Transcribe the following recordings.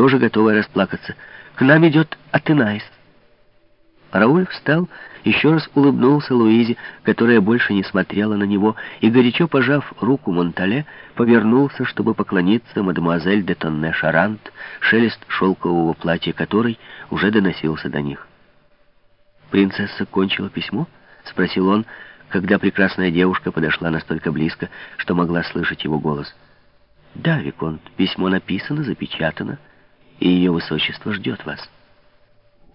тоже готовая расплакаться. «К нам идет Атенайс». Рауль встал, еще раз улыбнулся Луизе, которая больше не смотрела на него, и, горячо пожав руку Монтале, повернулся, чтобы поклониться мадемуазель де Тонне Шарант, шелест шелкового платья которой уже доносился до них. «Принцесса кончила письмо?» — спросил он, когда прекрасная девушка подошла настолько близко, что могла слышать его голос. «Да, Виконт, письмо написано, запечатано, и ее высочество ждет вас».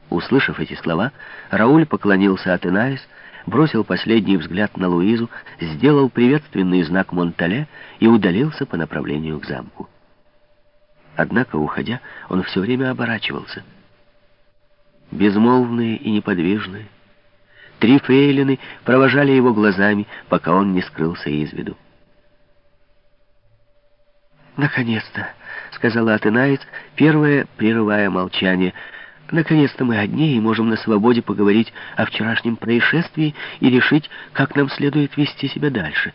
Услышав эти слова, Рауль поклонился Атенаис, бросил последний взгляд на Луизу, сделал приветственный знак Монтале и удалился по направлению к замку. Однако, уходя, он все время оборачивался. Безмолвные и неподвижные, три фрейлины провожали его глазами, пока он не скрылся из виду. «Наконец-то!» — сказала Атенаис, первая, прерывая молчание — Наконец-то мы одни и можем на свободе поговорить о вчерашнем происшествии и решить, как нам следует вести себя дальше.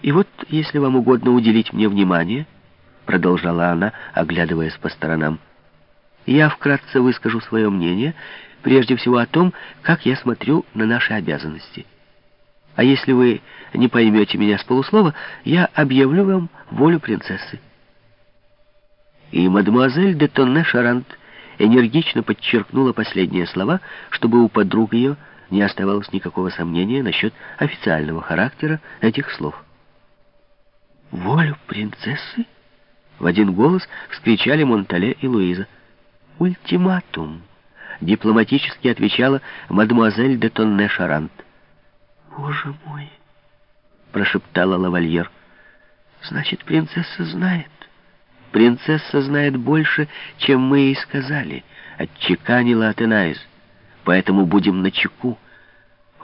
И вот, если вам угодно уделить мне внимание, продолжала она, оглядываясь по сторонам, я вкратце выскажу свое мнение, прежде всего о том, как я смотрю на наши обязанности. А если вы не поймете меня с полуслова, я объявлю вам волю принцессы. И мадемуазель де Тонне Шарант энергично подчеркнула последние слова, чтобы у подруг ее не оставалось никакого сомнения насчет официального характера этих слов. «Волю принцессы?» — в один голос вскричали Монтале и Луиза. «Ультиматум!» — дипломатически отвечала мадемуазель де Тонне Шарант. «Боже мой!» — прошептала лавальер. «Значит, принцесса знает». «Принцесса знает больше, чем мы ей сказали», — отчеканила Атенаис. «Поэтому будем начеку».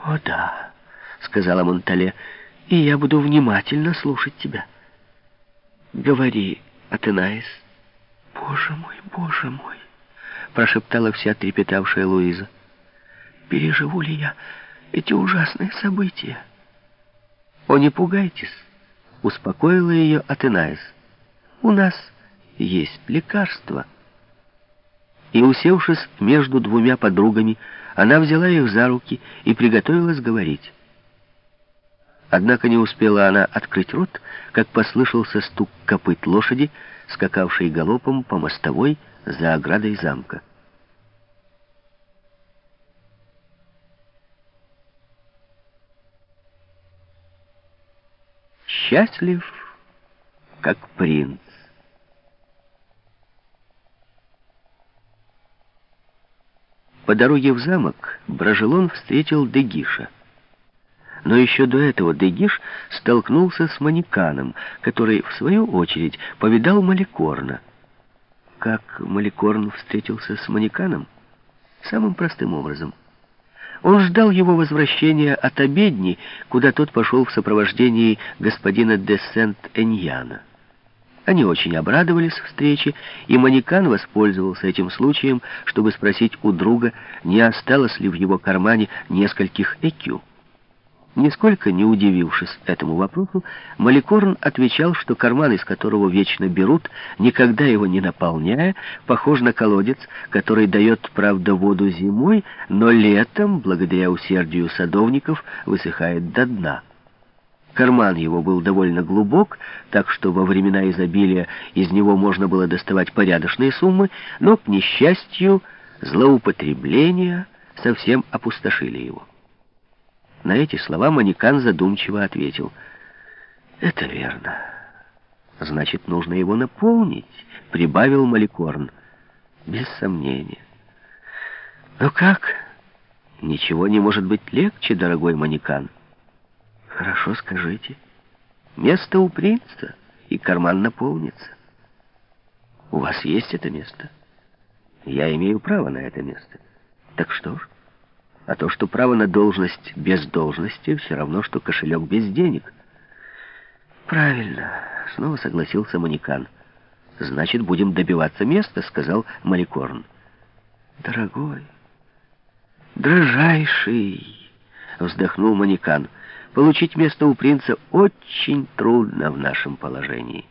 «О да», — сказала Монтале, — «и я буду внимательно слушать тебя». «Говори, Атенаис». «Боже мой, боже мой», — прошептала вся трепетавшая Луиза. «Переживу ли я эти ужасные события?» «О, не пугайтесь», — успокоила ее Атенаис. «У нас...» есть лекарство. И, усевшись между двумя подругами, она взяла их за руки и приготовилась говорить. Однако не успела она открыть рот, как послышался стук копыт лошади, скакавшей галопом по мостовой за оградой замка. Счастлив, как принц. По дороге в замок Брожелон встретил Дегиша. Но еще до этого Дегиш столкнулся с Манеканом, который, в свою очередь, повидал Маликорна. Как Маликорн встретился с Манеканом? Самым простым образом. Он ждал его возвращения от обедни, куда тот пошел в сопровождении господина де Сент-Эньяна. Они очень обрадовались встрече, и Манекан воспользовался этим случаем, чтобы спросить у друга, не осталось ли в его кармане нескольких экю. Нисколько не удивившись этому вопросу, Маликорн отвечал, что карман, из которого вечно берут, никогда его не наполняя, похож на колодец, который дает, правда, воду зимой, но летом, благодаря усердию садовников, высыхает до дна. Карман его был довольно глубок, так что во времена изобилия из него можно было доставать порядочные суммы, но, к несчастью, злоупотребления совсем опустошили его. На эти слова Манекан задумчиво ответил. «Это верно. Значит, нужно его наполнить», — прибавил Маликорн. «Без сомнения». «Но как? Ничего не может быть легче, дорогой Манекан». Хорошо, скажите. Место у принца, и карман наполнится. У вас есть это место? Я имею право на это место. Так что ж? А то, что право на должность без должности, все равно, что кошелек без денег. Правильно, снова согласился Манекан. Значит, будем добиваться места, сказал Маликорн. Дорогой, дрожайший, вздохнул Манекан. Получить место у принца очень трудно в нашем положении.